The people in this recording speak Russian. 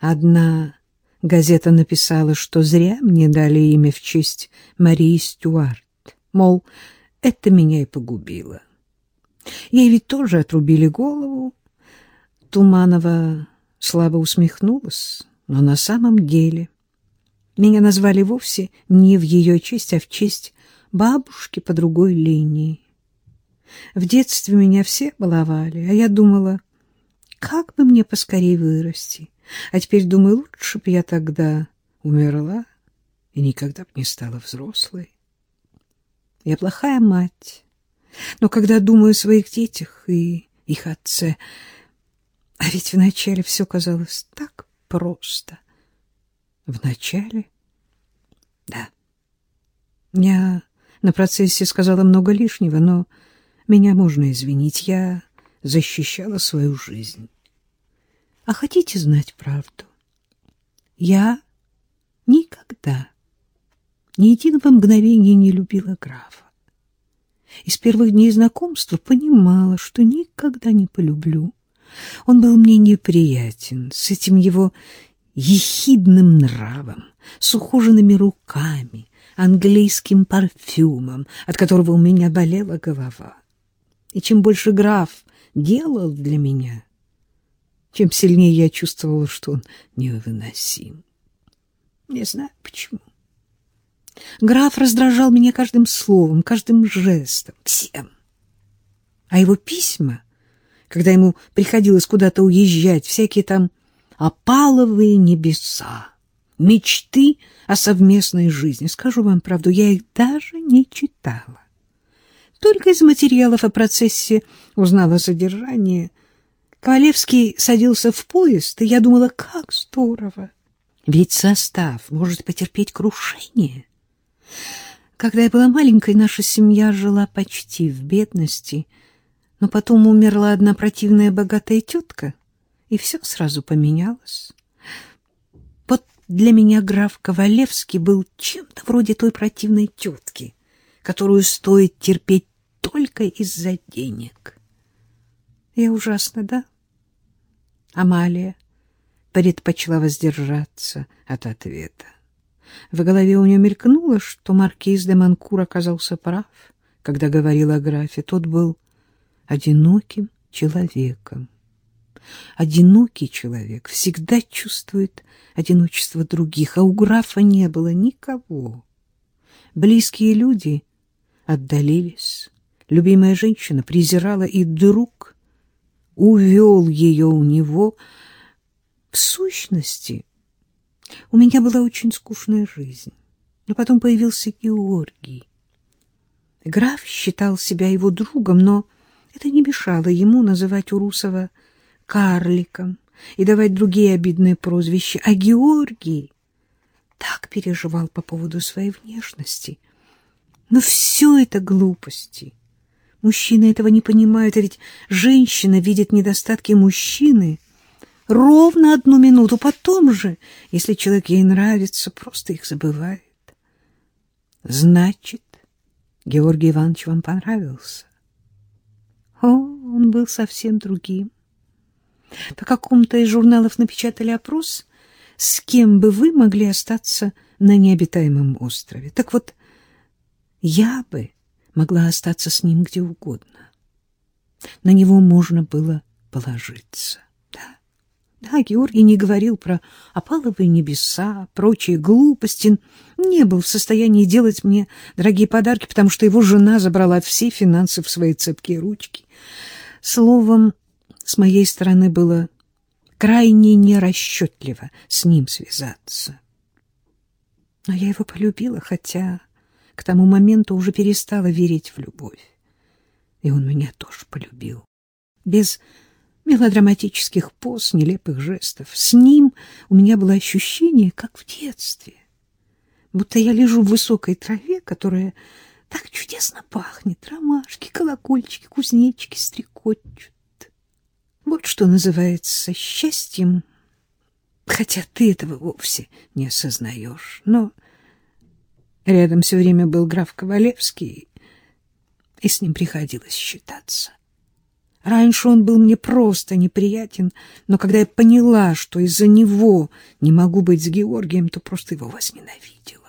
Одна газета написала, что зря мне дали имя в честь Марии Стюарт. Мол, это меня и погубило. Ей ведь тоже отрубили голову. Туманова слабо усмехнулась, но на самом деле меня назвали вовсе не в ее честь, а в честь бабушки по другой линии. В детстве меня все баловали, а я думала, как бы мне поскорее вырасти. А теперь думаю, лучше бы я тогда умерла и никогда бы не стала взрослой. Я плохая мать, но когда думаю о своих детях и их отце, а ведь вначале все казалось так просто. Вначале? Да. Я на процессе сказала много лишнего, но меня можно извинить. Я защищала свою жизнь. А хотите знать правду? Я никогда, ни единого мгновения не любила графа. И с первых дней знакомства понимала, что никогда не полюблю. Он был мне неприятен, с этим его ехидным нравом, с ухоженными руками, английским парфюмом, от которого у меня болела голова. И чем больше граф делал для меня, тем сильнее я чувствовала, что он невыносим. Не знаю почему. Граф раздражал меня каждым словом, каждым жестом, всем. А его письма, когда ему приходилось куда-то уезжать, всякие там опаловые небеса, мечты о совместной жизни. Скажу вам правду, я их даже не читала. Только из материалов о процессе узнала содержание. Ковалевский садился в поезд, и я думала, как здорово. Ведь состав может потерпеть крушение. Когда я была маленькой, наша семья жила почти в бедности, но потом умерла одна противная богатая тетка, и все сразу поменялось. Вот для меня граф Ковалевский был чем-то вроде той противной тетки, которую стоит терпеть только из-за денег. Я ужасно, да? Амалия предпочла воздержаться от ответа. В голове у нее мелькнуло, что маркиз де Манкур оказался прав, когда говорил о графе. Тот был одиноким человеком. Одинокий человек всегда чувствует одиночество других, а у графа не было никого. Близкие люди отдалились, любимая женщина презирала, и друг увел ее у него. В сущности, у меня была очень скучная жизнь. Но потом появился Георгий. Граф считал себя его другом, но это не мешало ему называть Урусова карликом и давать другие обидные прозвища. А Георгий так переживал по поводу своей внешности. Но все это глупости. Мужчины этого не понимают, а ведь женщина видит недостатки мужчины ровно одну минуту. Потом же, если человек ей нравится, просто их забывает. Значит, Георгий Иванович вам понравился? О, он был совсем другим. По какому-то из журналов напечатали опрос, с кем бы вы могли остаться на необитаемом острове. Так вот, я бы могла остаться с ним где угодно. На него можно было положиться. Да, да, Георгий не говорил про опаловые небеса, прочие глупости, не был в состоянии делать мне дорогие подарки, потому что его жена забрала все финансы в свои цепкие ручки. Словом, с моей стороны было крайне нерасчетливо с ним связаться. Но я его полюбила, хотя к тому моменту уже перестала верить в любовь. И он меня тоже полюбил. Без мелодраматических поз, нелепых жестов. С ним у меня было ощущение, как в детстве. Будто я лежу в высокой траве, которая так чудесно пахнет. Ромашки, колокольчики, кузнечики стрекочут. Вот что называется счастьем, хотя ты этого вовсе не осознаешь. Но Рядом все время был граф Ковалевский, и с ним приходилось считаться. Раньше он был мне просто неприятен, но когда я поняла, что из-за него не могу быть с Георгием, то просто его возненавидела.